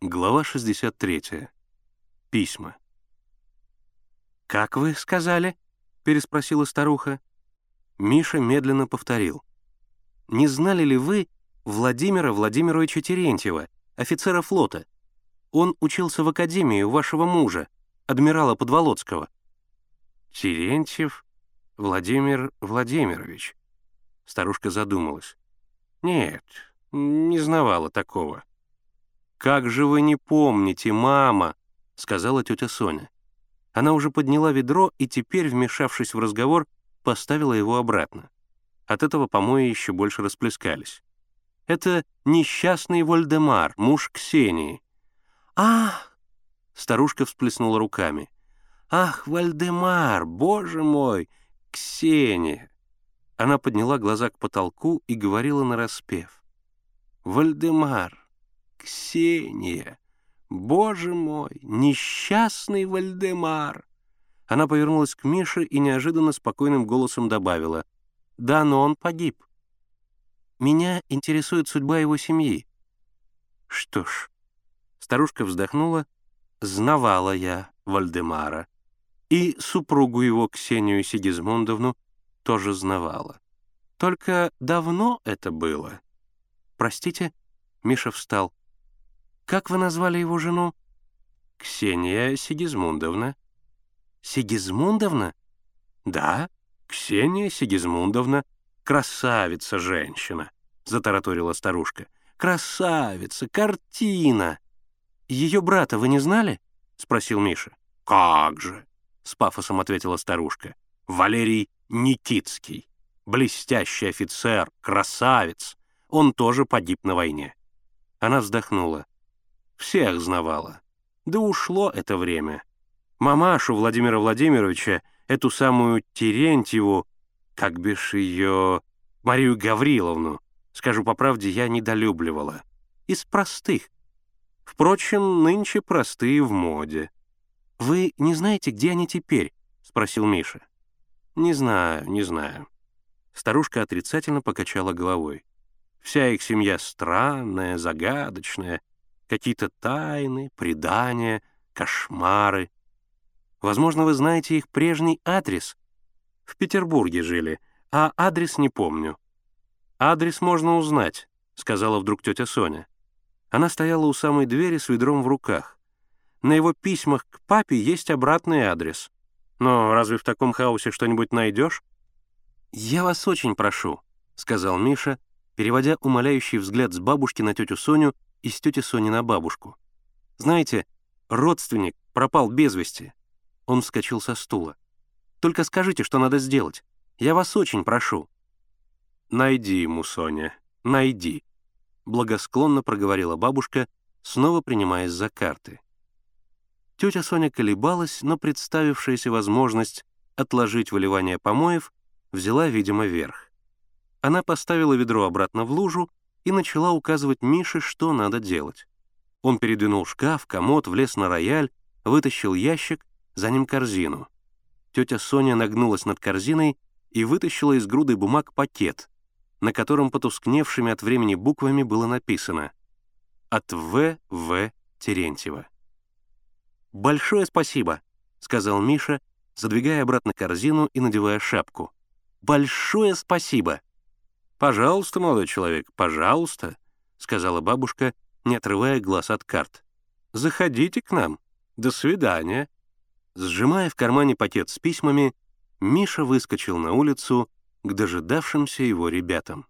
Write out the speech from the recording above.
Глава 63. Письма. «Как вы сказали?» — переспросила старуха. Миша медленно повторил. «Не знали ли вы Владимира Владимировича Терентьева, офицера флота? Он учился в академии у вашего мужа, адмирала Подволоцкого». «Терентьев Владимир Владимирович?» Старушка задумалась. «Нет, не знавала такого». «Как же вы не помните, мама?» — сказала тетя Соня. Она уже подняла ведро и теперь, вмешавшись в разговор, поставила его обратно. От этого помои еще больше расплескались. «Это несчастный Вольдемар, муж Ксении». «Ах!» — старушка всплеснула руками. «Ах, Вальдемар, боже мой, Ксения!» Она подняла глаза к потолку и говорила нараспев. «Вальдемар, Ксения! Боже мой, несчастный Вальдемар!» Она повернулась к Мише и неожиданно спокойным голосом добавила. «Да, но он погиб. Меня интересует судьба его семьи». «Что ж...» Старушка вздохнула. «Знавала я Вальдемара. И супругу его, Ксению Сигизмундовну, тоже знавала. Только давно это было?» «Простите?» — Миша встал. Как вы назвали его жену?» «Ксения Сигизмундовна». «Сигизмундовна?» «Да, Ксения Сигизмундовна. Красавица женщина», — затараторила старушка. «Красавица, картина!» «Ее брата вы не знали?» — спросил Миша. «Как же!» — с пафосом ответила старушка. «Валерий Никитский. Блестящий офицер, красавец. Он тоже погиб на войне». Она вздохнула. Всех знавала. Да ушло это время. Мамашу Владимира Владимировича, эту самую Терентьеву, как бишь ее... Марию Гавриловну, скажу по правде, я недолюбливала. Из простых. Впрочем, нынче простые в моде. «Вы не знаете, где они теперь?» — спросил Миша. «Не знаю, не знаю». Старушка отрицательно покачала головой. Вся их семья странная, загадочная, какие-то тайны, предания, кошмары. Возможно, вы знаете их прежний адрес. В Петербурге жили, а адрес не помню. «Адрес можно узнать», — сказала вдруг тетя Соня. Она стояла у самой двери с ведром в руках. На его письмах к папе есть обратный адрес. Но разве в таком хаосе что-нибудь найдешь? «Я вас очень прошу», — сказал Миша, переводя умоляющий взгляд с бабушки на тетю Соню и с тети Сони на бабушку. «Знаете, родственник пропал без вести». Он вскочил со стула. «Только скажите, что надо сделать. Я вас очень прошу». «Найди ему, Соня, найди», — благосклонно проговорила бабушка, снова принимаясь за карты. Тетя Соня колебалась, но представившаяся возможность отложить выливание помоев взяла, видимо, верх. Она поставила ведро обратно в лужу и начала указывать Мише, что надо делать. Он передвинул шкаф, комод, влез на рояль, вытащил ящик, за ним корзину. Тетя Соня нагнулась над корзиной и вытащила из груды бумаг пакет, на котором потускневшими от времени буквами было написано «От В. В. Терентьева». «Большое спасибо», — сказал Миша, задвигая обратно корзину и надевая шапку. «Большое спасибо!» «Пожалуйста, молодой человек, пожалуйста», — сказала бабушка, не отрывая глаз от карт. «Заходите к нам. До свидания». Сжимая в кармане пакет с письмами, Миша выскочил на улицу к дожидавшимся его ребятам.